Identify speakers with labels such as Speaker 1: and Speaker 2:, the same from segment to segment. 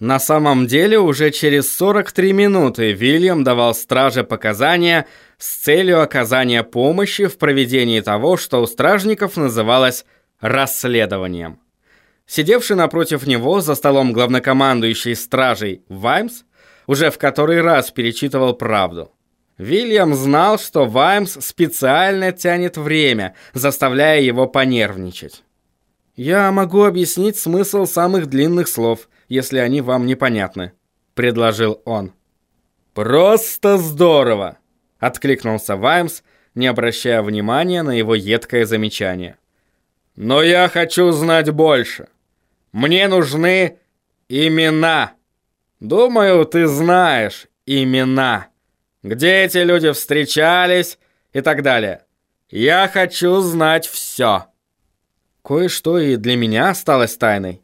Speaker 1: На самом деле уже через 43 минуты Вильям давал страже показания с целью оказания помощи в проведении того, что у стражников называлось расследованием. Сидевший напротив него за столом главнокомандующий стражей Ваймс уже в который раз перечитывал правду. Вильям знал, что Ваймс специально тянет время, заставляя его понервничать. «Я могу объяснить смысл самых длинных слов», если они вам непонятны», — предложил он. «Просто здорово!» — откликнулся Ваймс, не обращая внимания на его едкое замечание. «Но я хочу знать больше. Мне нужны имена. Думаю, ты знаешь имена. Где эти люди встречались и так далее. Я хочу знать все». Кое-что и для меня осталось тайной. —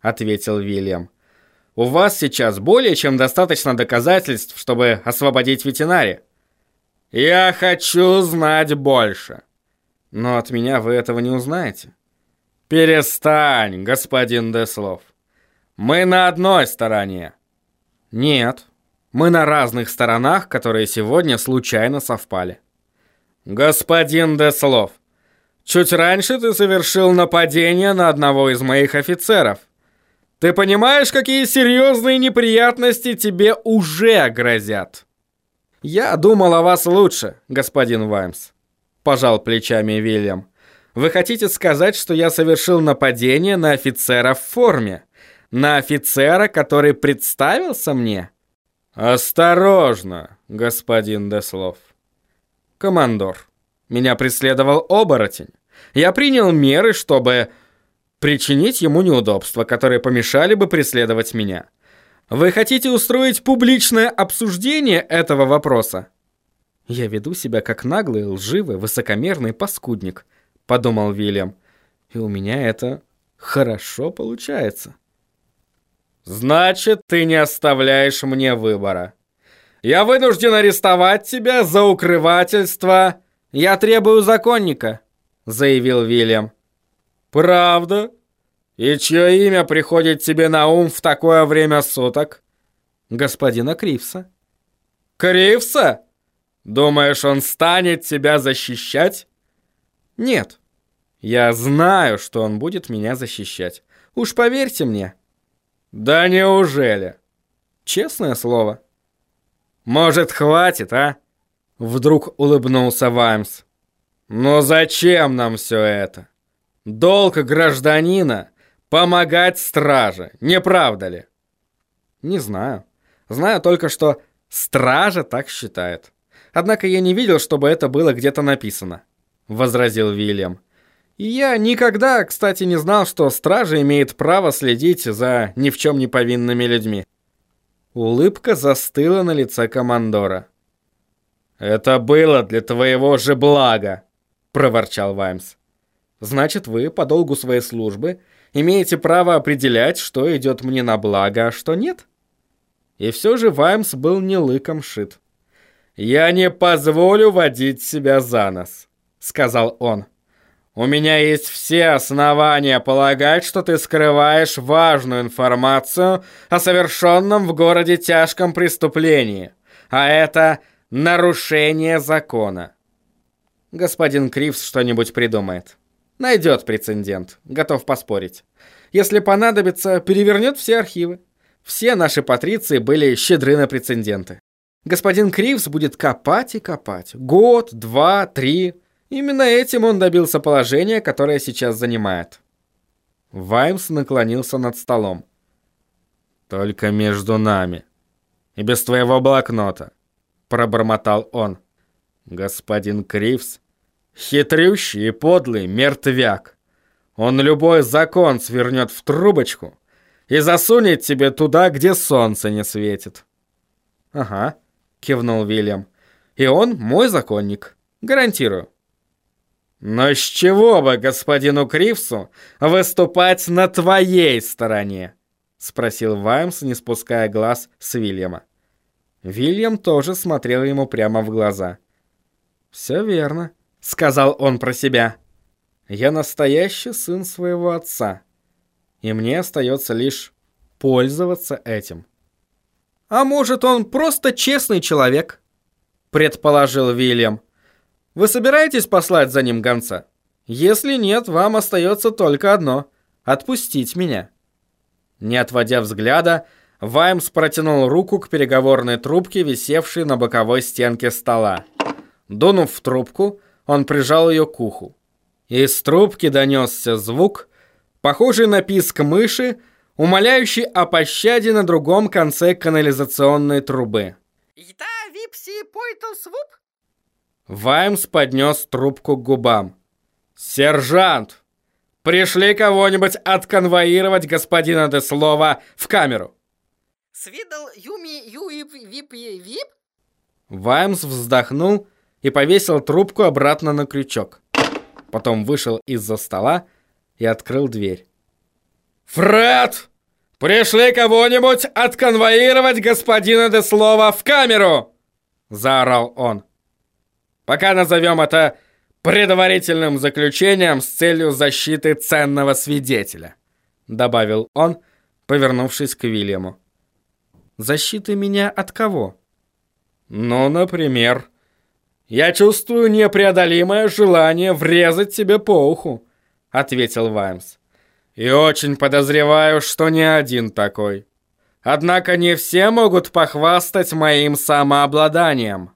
Speaker 1: ответил Вильям. «У вас сейчас более чем достаточно доказательств, чтобы освободить ветеринари». «Я хочу знать больше». «Но от меня вы этого не узнаете». «Перестань, господин Деслов. Мы на одной стороне». «Нет, мы на разных сторонах, которые сегодня случайно совпали». «Господин Деслов, чуть раньше ты совершил нападение на одного из моих офицеров. Ты понимаешь, какие серьезные неприятности тебе уже грозят? Я думал о вас лучше, господин Ваймс. Пожал плечами Вильям. Вы хотите сказать, что я совершил нападение на офицера в форме? На офицера, который представился мне? Осторожно, господин Деслов. Командор, меня преследовал оборотень. Я принял меры, чтобы причинить ему неудобства, которые помешали бы преследовать меня. Вы хотите устроить публичное обсуждение этого вопроса? Я веду себя как наглый, лживый, высокомерный паскудник, подумал Вильям. И у меня это хорошо получается. Значит, ты не оставляешь мне выбора. Я вынужден арестовать тебя за укрывательство. Я требую законника, заявил Вильям. «Правда? И чье имя приходит тебе на ум в такое время суток?» «Господина Кривса». «Кривса? Думаешь, он станет тебя защищать?» «Нет. Я знаю, что он будет меня защищать. Уж поверьте мне». «Да неужели?» «Честное слово». «Может, хватит, а?» Вдруг улыбнулся Ваймс. «Но зачем нам все это?» Долг гражданина — помогать страже, не правда ли? Не знаю. Знаю только, что стража так считает. Однако я не видел, чтобы это было где-то написано, возразил Вильям. И я никогда, кстати, не знал, что стража имеет право следить за ни в чем не повинными людьми. Улыбка застыла на лице командора. «Это было для твоего же блага», — проворчал Ваймс. Значит, вы по долгу своей службы имеете право определять, что идет мне на благо, а что нет? И все же Ваймс был не лыком шит. «Я не позволю водить себя за нос», — сказал он. «У меня есть все основания полагать, что ты скрываешь важную информацию о совершенном в городе тяжком преступлении, а это нарушение закона». Господин Кривс что-нибудь придумает. Найдет прецедент, готов поспорить. Если понадобится, перевернет все архивы. Все наши патриции были щедры на прецеденты. Господин Кривс будет копать и копать. Год, два, три. Именно этим он добился положения, которое сейчас занимает. Ваймс наклонился над столом. «Только между нами. И без твоего блокнота», — пробормотал он. «Господин Кривс Хитрющий и подлый мертвяк. Он любой закон свернет в трубочку и засунет тебе туда, где солнце не светит. Ага, кивнул Вильям. И он мой законник. Гарантирую. Но с чего бы господину Кривсу выступать на твоей стороне? Спросил Ваймс, не спуская глаз с Вильяма. Вильям тоже смотрел ему прямо в глаза. «Все верно», — сказал он про себя. «Я настоящий сын своего отца, и мне остается лишь пользоваться этим. «А может, он просто честный человек?» — предположил Вильям. «Вы собираетесь послать за ним гонца? Если нет, вам остается только одно — отпустить меня». Не отводя взгляда, Ваймс протянул руку к переговорной трубке, висевшей на боковой стенке стола. Дунув в трубку, он прижал ее к уху. Из трубки донесся звук, похожий на писк мыши, умоляющий о пощаде на другом конце канализационной трубы. Ваймс поднес трубку к губам. «Сержант, пришли кого-нибудь отконвоировать господина Деслова в камеру!»
Speaker 2: Свидал Юми Юип Вип Вип?
Speaker 1: Ваймс вздохнул и повесил трубку обратно на крючок. Потом вышел из-за стола и открыл дверь. «Фред! Пришли кого-нибудь отконвоировать господина Деслова в камеру!» Заорал он. «Пока назовем это предварительным заключением с целью защиты ценного свидетеля», добавил он, повернувшись к Вильяму. Защиты меня от кого? Ну, например, я чувствую непреодолимое желание врезать тебе по уху, ответил Ваймс. И очень подозреваю, что не один такой. Однако не все могут похвастать моим самообладанием.